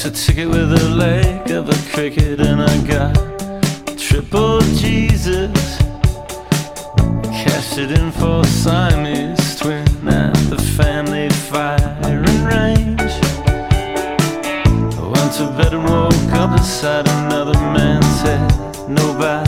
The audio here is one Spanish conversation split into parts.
It's a ticket with a leg of a cricket, and I got triple Jesus. Cashed it in for Siamese twin at the family firing range. I went to bed and woke up beside another man's head. Nobody.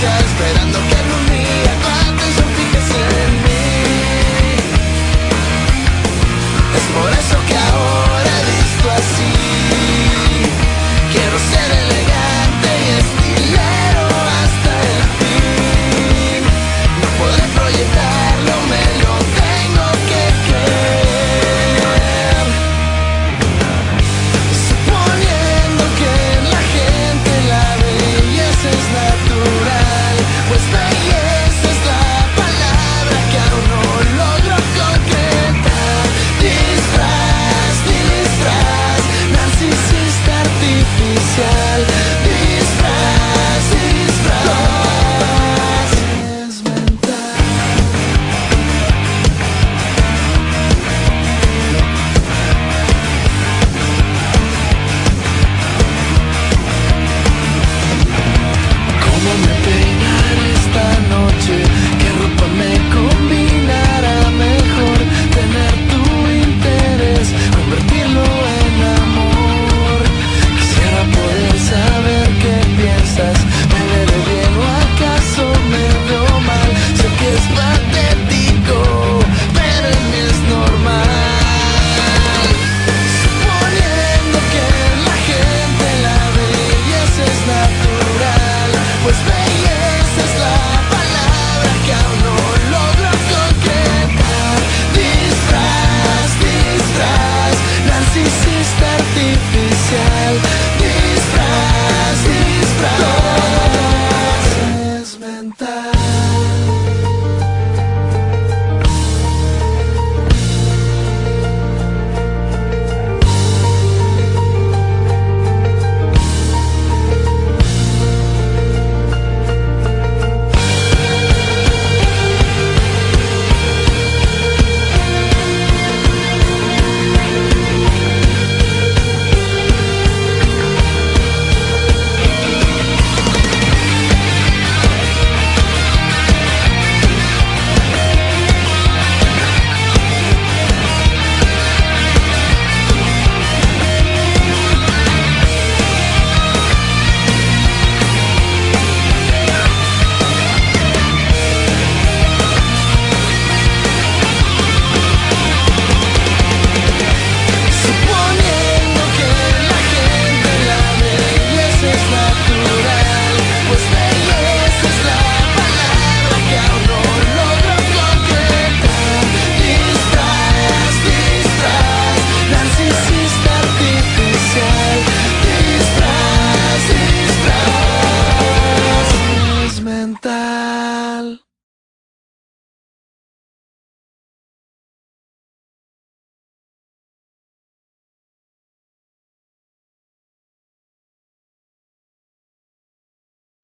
just been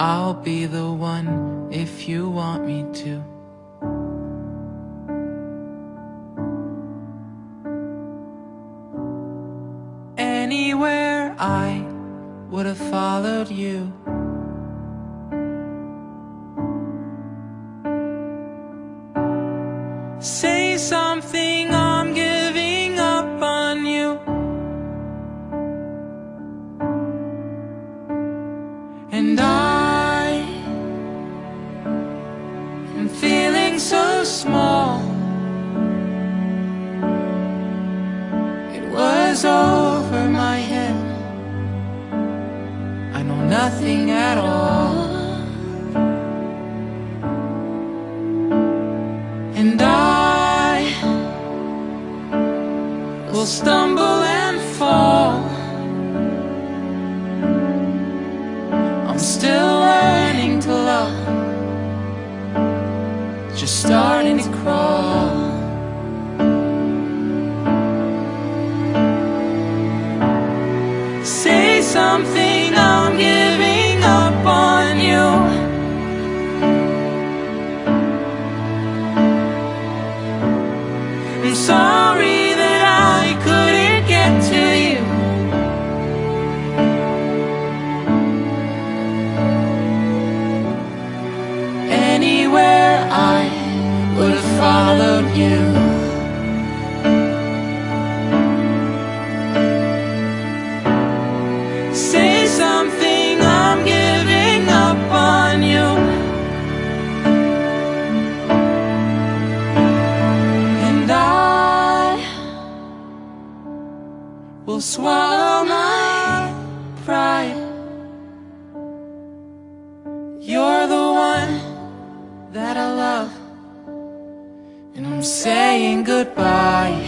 I'll be the one if you want me to. Anywhere I would have followed you. Say something, I'm giving up on you. And I will swallow my pride. You're the one that I love, and I'm saying goodbye.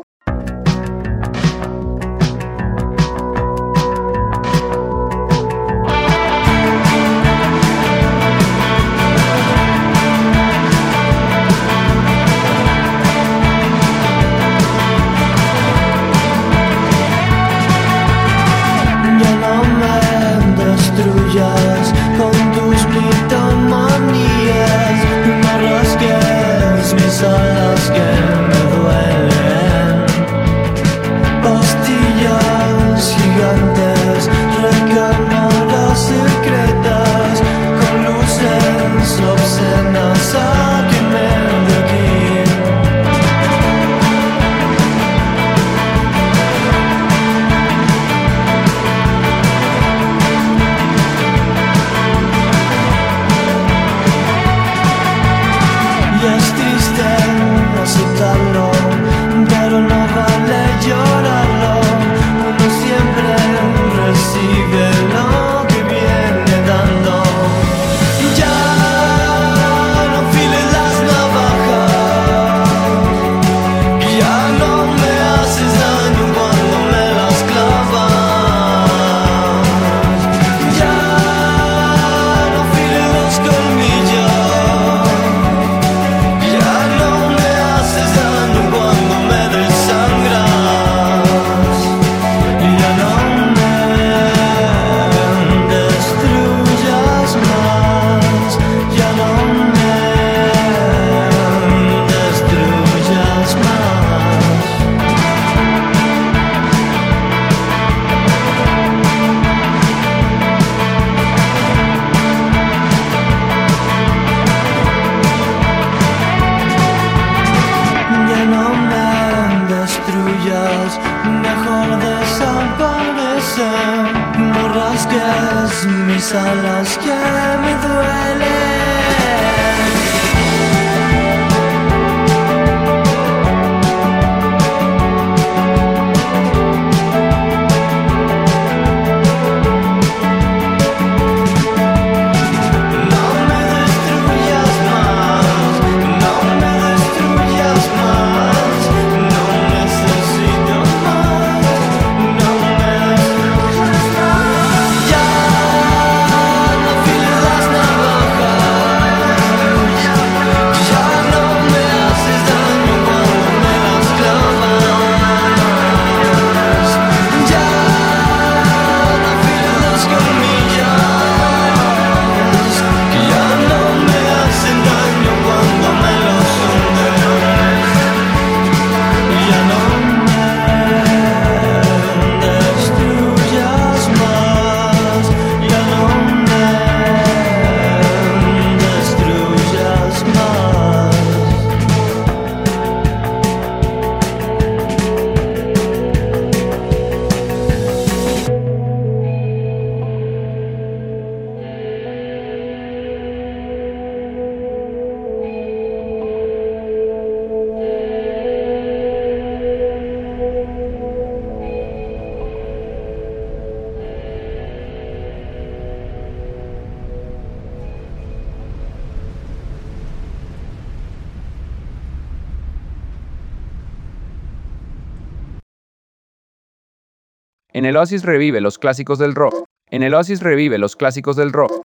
El Oasis revive los clásicos del rock. En el Oasis revive los clásicos del rock.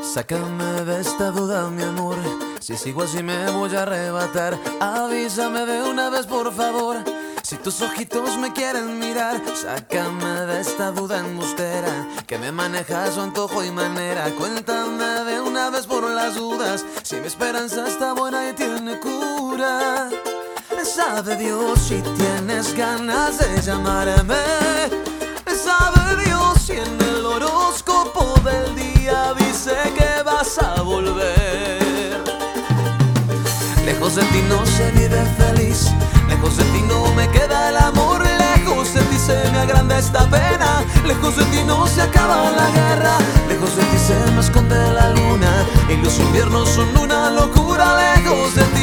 Sácame de esta duda, mi amor. Si sigo así me voy a arrebatar. Avísame de una vez, por favor. Si tus ojitos me quieren mirar, sácame de esta duda embustera que me maneja su antojo y manera. Cuéntame de una vez por las dudas si mi esperanza está buena y tiene cura. Sabe Dios si tienes ganas de llamarme. Sabe Dios si en el horóscopo del día dice que vas a volver. Lejos de ti no se vive feliz, lejos de ti no me queda el amor, lejos de ti se me agranda esta pena, lejos de ti no se acaba la guerra, lejos de ti se me esconde la luna. Y los inviernos son una locura, lejos de ti,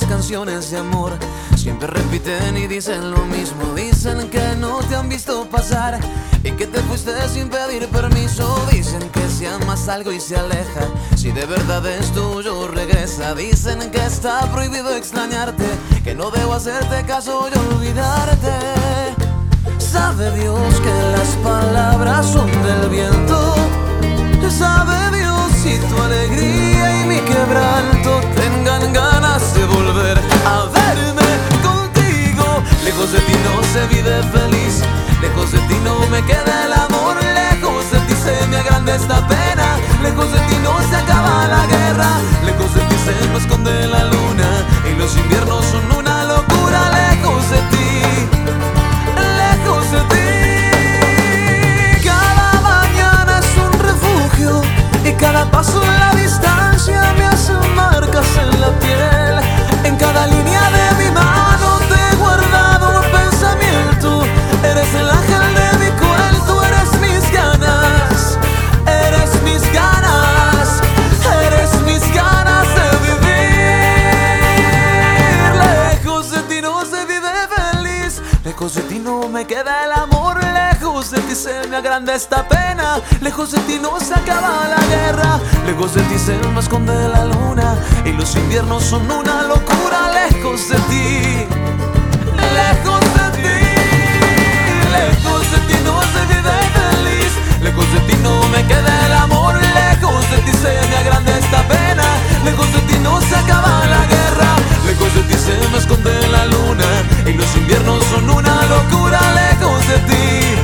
las canciones de amor siempre repiten y dicen lo mismo. Dicen que no te han visto pasar y que te fuiste sin pedir permiso. Dicen que si amas algo y se aleja, si de verdad es tuyo, regresa. Dicen que está prohibido extrañarte, que no debo hacerte caso y olvidarte. Sabe Dios que las palabras son del viento. Sabe Dios si tu alegría y mi quebranto. Tengan ganas de volver a verme contigo. Lejos de ti no se vive feliz, lejos de ti no me queda el amor, lejos de ti se me agranda esta pena, lejos de ti no se acaba la guerra, lejos de ti se me esconde la luna. Y los inviernos son una locura, lejos de ti. Lejos de ti. Cada mañana es un refugio cada paso en la distancia me hace marcas en la piel. En cada línea de mi mano te he guardado un pensamiento. Eres el ángel de mi cuento, eres mis ganas, eres mis ganas, eres mis ganas de vivir. Lejos de ti no se vive feliz, lejos de ti no me queda el amor, lejos de ti se me agranda esta pena, lejos de ti no se acaba la guerra, lejos de ti se me esconde la luna y los inviernos son una locura, lejos de ti, lejos de ti, lejos de ti no se vive feliz, lejos de ti no me queda el amor, lejos de ti se me agranda esta pena, lejos de ti no se acaba la guerra, lejos de ti se me esconde la luna y los inviernos son una locura, lejos de ti,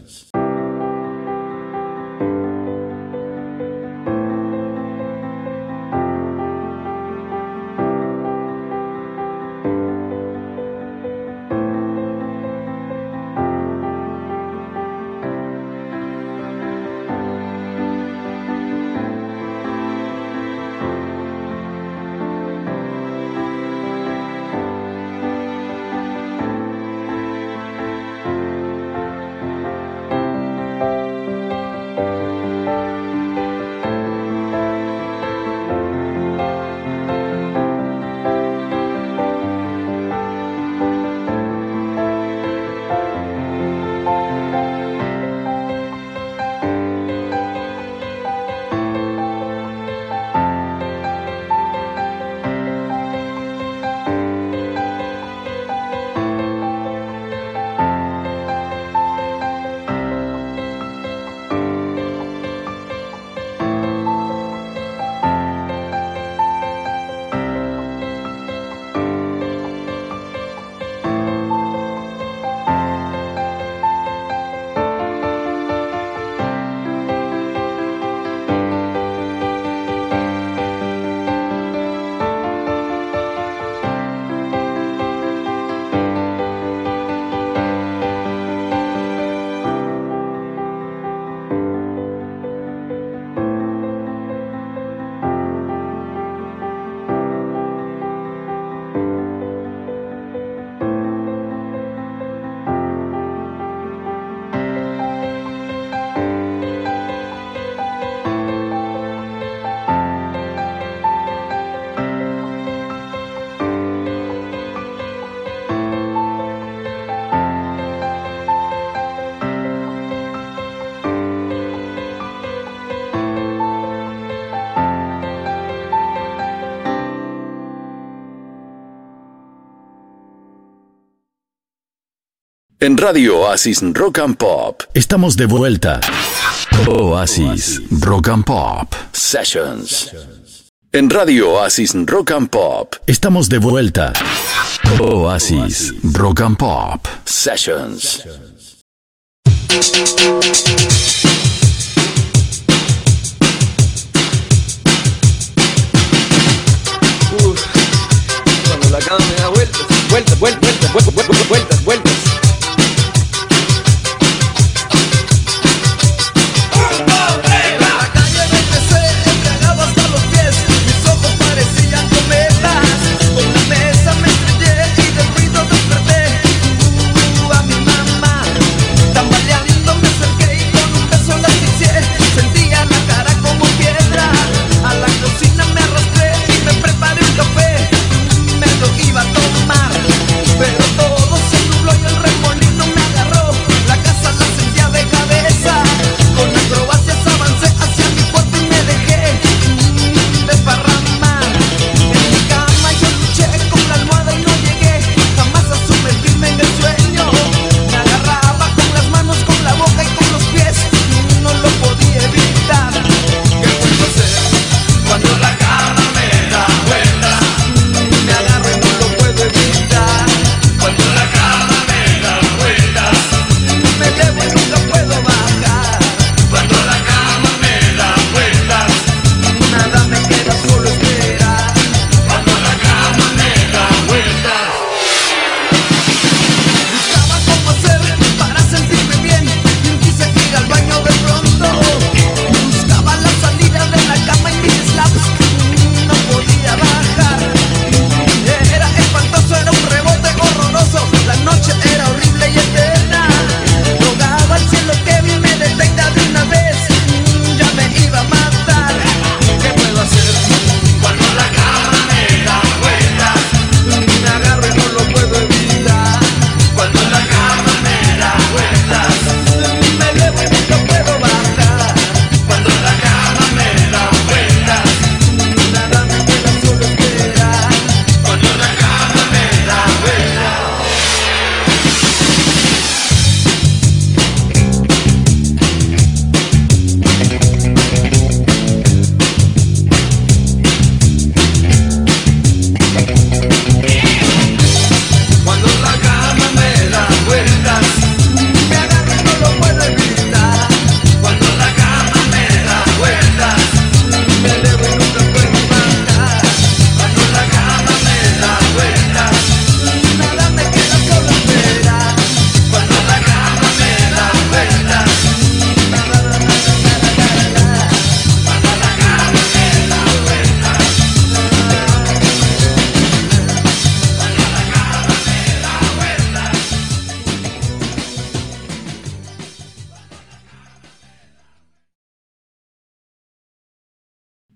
En Radio Oasis Rock and Pop estamos de vuelta. Oasis Rock and Pop Sessions. En Radio Oasis Rock and Pop estamos de vuelta. Oasis Rock and Pop Sessions. Cuando la cama me da vueltas, vueltas, vueltas, vueltas, vueltas, vueltas, vueltas.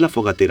la fogatera